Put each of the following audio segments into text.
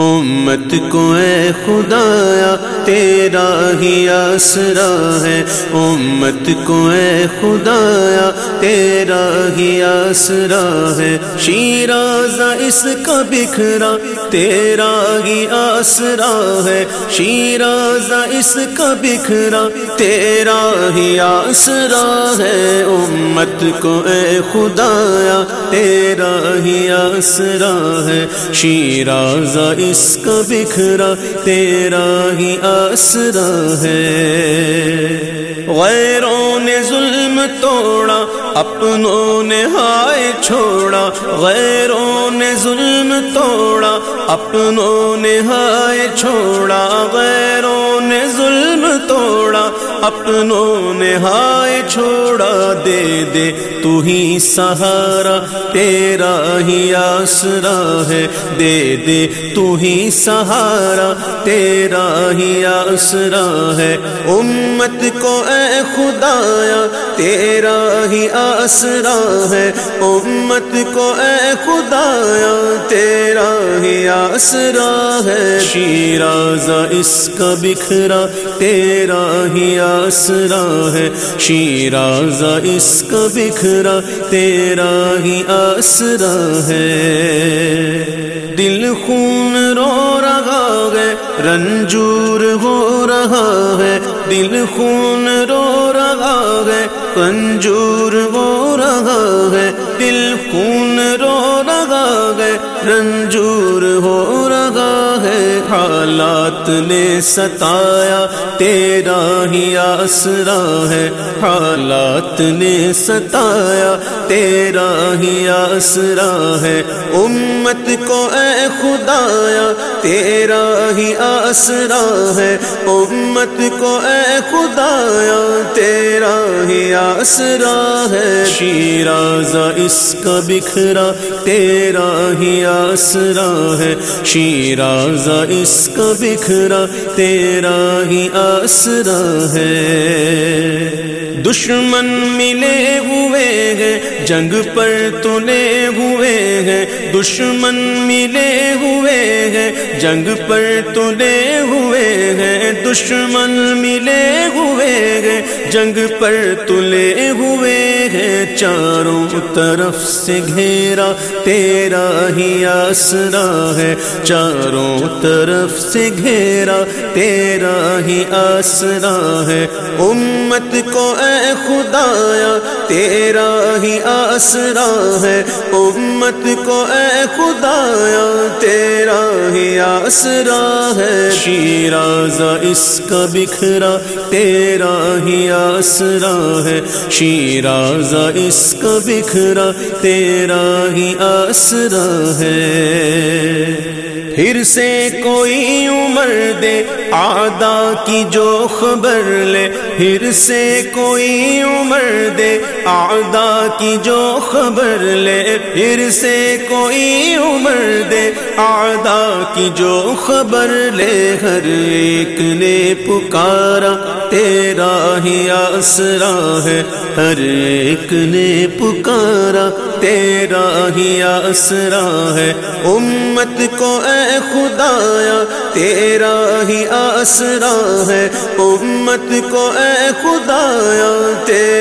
امت کو اے خدایا، تیرا ہی آسرا ہے۔ امت کو اے خدایا، تیرا ہی آسرا ہے۔ شیرازہ اس کا بکھرا، تیرا ہی آسرا ہے۔ شیرازہ اس کا بکھرا، تیرا ہی آسرا ہے۔ امت کو اے خدایا، تیرا ہی آسرا ہے۔ شیرازہ اس کا بکھرا، تیرا ہی آسرا ہے۔ غیروں نے ظلم توڑا، اپنوں نے ہائے چھوڑا۔ غیروں نے ظلم توڑا، اپنوں نے ہائے چھوڑا۔ غیروں نے ظلم توڑا۔ اپنوں نے ہائے چھوڑا دے دے، تو ہی سہارا تیرا ہی آسرا ہے۔ دے دے، تو ہی سہارا تیرا ہی آسرا ہے۔ امت کو اے خدایا، تیرا ہی آسرا ہے۔ امت کو اے خدایا، تیرا ہی آسرا ہے۔ شیرازہ اس کا بکھرا، تیرا ہی آسرا ہے شیرازہ اس کا بکھرا، تیرا ہی آسرا ہے۔ دل خون رو رہا ہے، رنجور ہو رہا ہے۔ دل خون رو رہا ہے، رنجور ہو رہا ہے۔ دل خون رو رہا ہے، رنجور ہو رہا ہے۔ حالات نے ستایا، تیرا ہی آسرا ہے۔ حالات نے ستایا، تیرا ہی آسرا ہے۔ امت کو اے خدایا، تیرا ہی آسرا ہے۔ امت کو اے خدایا، تیرا ہی آسرا ہے۔ شیرازہ اس کا بکھرا، تیرا ہی آسرا ہے۔ شیرازہ اس کا بکھرا تیرا ہی آسرا ہے۔ دشمن ملے ہوئے ہیں، جنگ پر تلے ہوئے ہیں۔ دشمن ملے ہوئے ہیں، جنگ پر تلے ہوئے ہیں۔ دشمن ملے ہوئے ہیں، جنگ پر تلے ہوئے ہیں چاروں طرف سے گھیرا، تیرا ہی آسرا ہے۔ چاروں طرف سے گھیرا، تیرا ہی آسرا ہے۔ امت کو اے خدایا، تیرا ہی آسرا ہے۔ امت کو اے خدایا، تیرا ہی آسرا ہے۔ شیرازہ اس کا بکھرا، تیرا ہی آسرا ہے۔ شیرازہ اس کا بکھرا، تیرا ہی آسرا ہے۔ پھر سے کوئی عمر دے آدا کی جو خبر لے۔ پھر سے کوئی عمر دے آدا کی جو خبر لے۔ پھر سے کوئی عمر دے آدا کی جو خبر لے ہر ایک نے پکارا، تیرا ہی آسرا ہے۔ ہر ایک نے پکارا، تیرا ہی آسرا ہے۔ امت کو اے خدایا، تیرا ہی آسرا ہے۔ امت کو اے خدایا، تیرا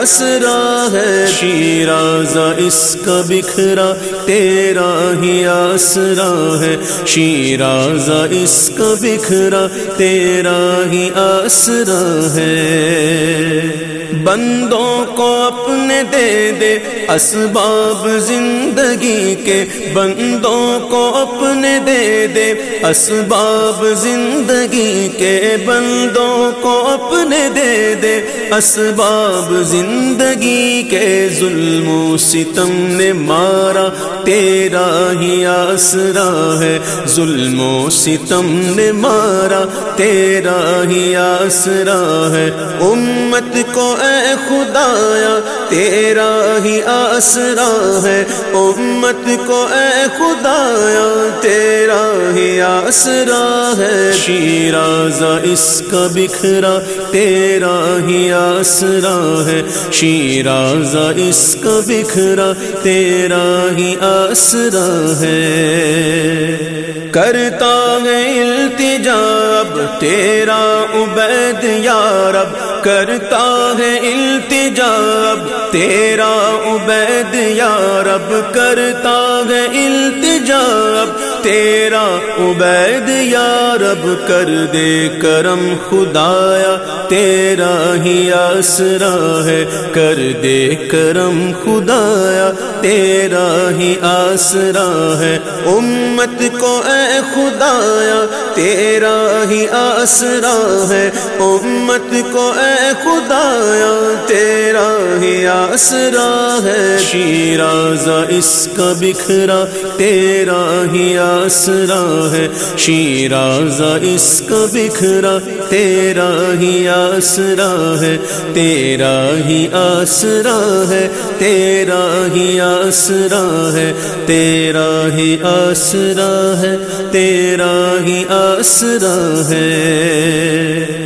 آسرا ہے شیرازہ اس کا بکھرا، تیرا ہی آسرا ہے شیرازہ اس کا بکھرا، تیرا ہی آسرا ہے۔ بندوں کو اپنے دے دے اسباب زندگی کے۔ بندوں کو اپنے دے دے اسباب زندگی کے۔ بندوں کو اپنے دے دے اسباب زندگی کے۔ ظلم و ستم نے مارا تیرا ہی آسرا ہے۔ ظلم و ستم نے مارا تیرا ہی آسرا ہے۔ امت کو اے خدایا، تیرا ہی آسرا ہے۔ امت کو اے خدایا، تیرا ہی آسرا ہے۔ شیرازہ اس کا بکھرا، تیرا ہی آسرا ہے۔ شیرازہ اس کا بکھرا، تیرا ہی آسرا ہے۔ کرتا ہے التجاب تیرا عبید یا رب کرتا ہے التجاب، تیرا عبید یا رب کرتا ہے التجاب، تیرا عبید یا رب کر دے کرم خدایا، تیرا ہی آسرا ہے، کر دے کرم خدایا، تیرا ہی آسرا ہے۔ امت کو اے خدایا، تیرا ہی آسرا ہے۔ امت کو اے خدایا، تیرا ہی آسرا ہے شیرازہ اس کا بکھرا، تیرا ہی آسرا ہے شیرازہ اس کا بکھرا، تیرا ہی آسرا ہے، تیرا ہی آسرا ہے، تیرا ہی آسرا ہے، تیرا ہی آسرا ہے، تیرا ہی آسرا ہے۔